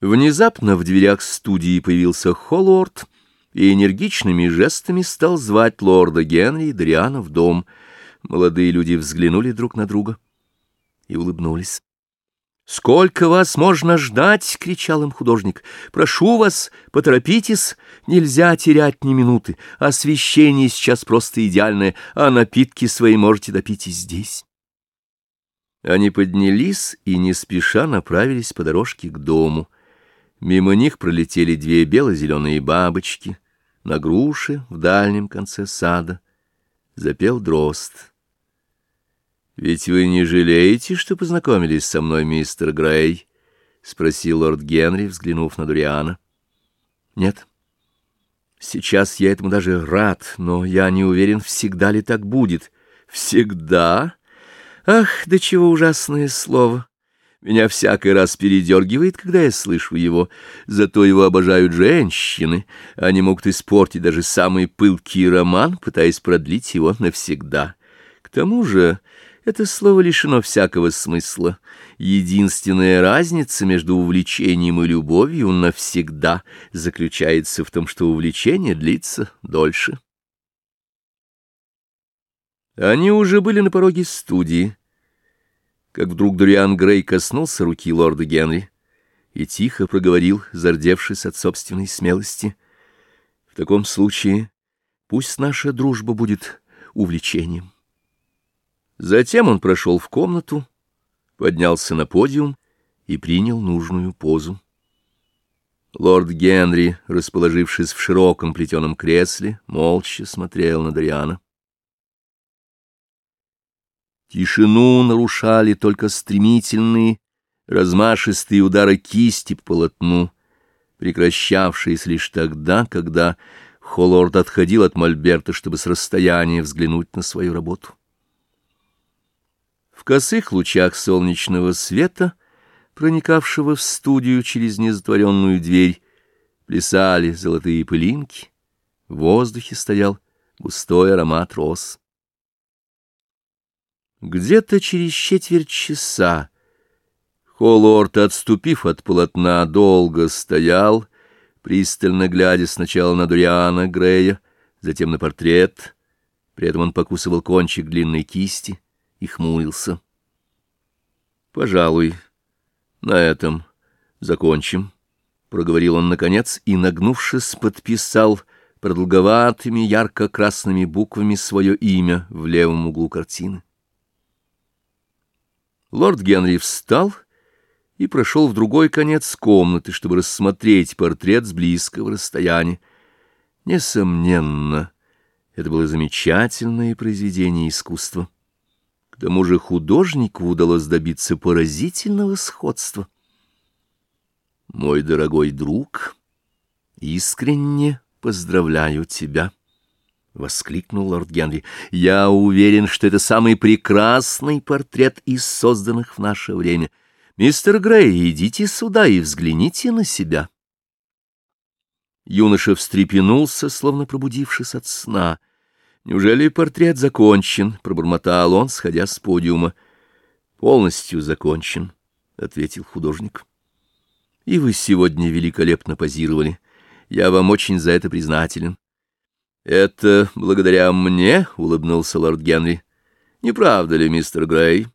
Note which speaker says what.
Speaker 1: Внезапно в дверях студии появился Холлорд и энергичными жестами стал звать лорда Генри и Дриана в дом. Молодые люди взглянули друг на друга и улыбнулись. «Сколько вас можно ждать?» — кричал им художник. «Прошу вас, поторопитесь, нельзя терять ни минуты. Освещение сейчас просто идеальное, а напитки свои можете допить и здесь». Они поднялись и не спеша направились по дорожке к дому. Мимо них пролетели две бело-зеленые бабочки. На груше в дальнем конце сада запел дрозд. «Ведь вы не жалеете, что познакомились со мной, мистер Грей?» — спросил лорд Генри, взглянув на Дуриана. «Нет. Сейчас я этому даже рад, но я не уверен, всегда ли так будет. Всегда? Ах, да чего ужасное слово!» Меня всякий раз передергивает, когда я слышу его. Зато его обожают женщины. Они могут испортить даже самый пылкий роман, пытаясь продлить его навсегда. К тому же это слово лишено всякого смысла. Единственная разница между увлечением и любовью навсегда заключается в том, что увлечение длится дольше. Они уже были на пороге студии как вдруг Дуриан Грей коснулся руки лорда Генри и тихо проговорил, зардевшись от собственной смелости. «В таком случае пусть наша дружба будет увлечением». Затем он прошел в комнату, поднялся на подиум и принял нужную позу. Лорд Генри, расположившись в широком плетеном кресле, молча смотрел на Дориана. Тишину нарушали только стремительные, размашистые удары кисти по полотну, прекращавшиеся лишь тогда, когда Холлорд отходил от Мольберта, чтобы с расстояния взглянуть на свою работу. В косых лучах солнечного света, проникавшего в студию через незатворенную дверь, плясали золотые пылинки, в воздухе стоял густой аромат роз. Где-то через четверть часа Холлорд, отступив от полотна, долго стоял, пристально глядя сначала на Дуриана Грея, затем на портрет. При этом он покусывал кончик длинной кисти и хмурился. «Пожалуй, на этом закончим», — проговорил он наконец и, нагнувшись, подписал продолговатыми ярко-красными буквами свое имя в левом углу картины. Лорд Генри встал и прошел в другой конец комнаты, чтобы рассмотреть портрет с близкого расстояния. Несомненно, это было замечательное произведение искусства. К тому же художнику удалось добиться поразительного сходства. «Мой дорогой друг, искренне поздравляю тебя». — воскликнул лорд Генри. — Я уверен, что это самый прекрасный портрет из созданных в наше время. Мистер Грей, идите сюда и взгляните на себя. Юноша встрепенулся, словно пробудившись от сна. «Неужели портрет закончен?» — пробормотал он, сходя с подиума. «Полностью закончен», — ответил художник. «И вы сегодня великолепно позировали. Я вам очень за это признателен». «Это благодаря мне?» — улыбнулся лорд Генри. «Не правда ли, мистер Грей?»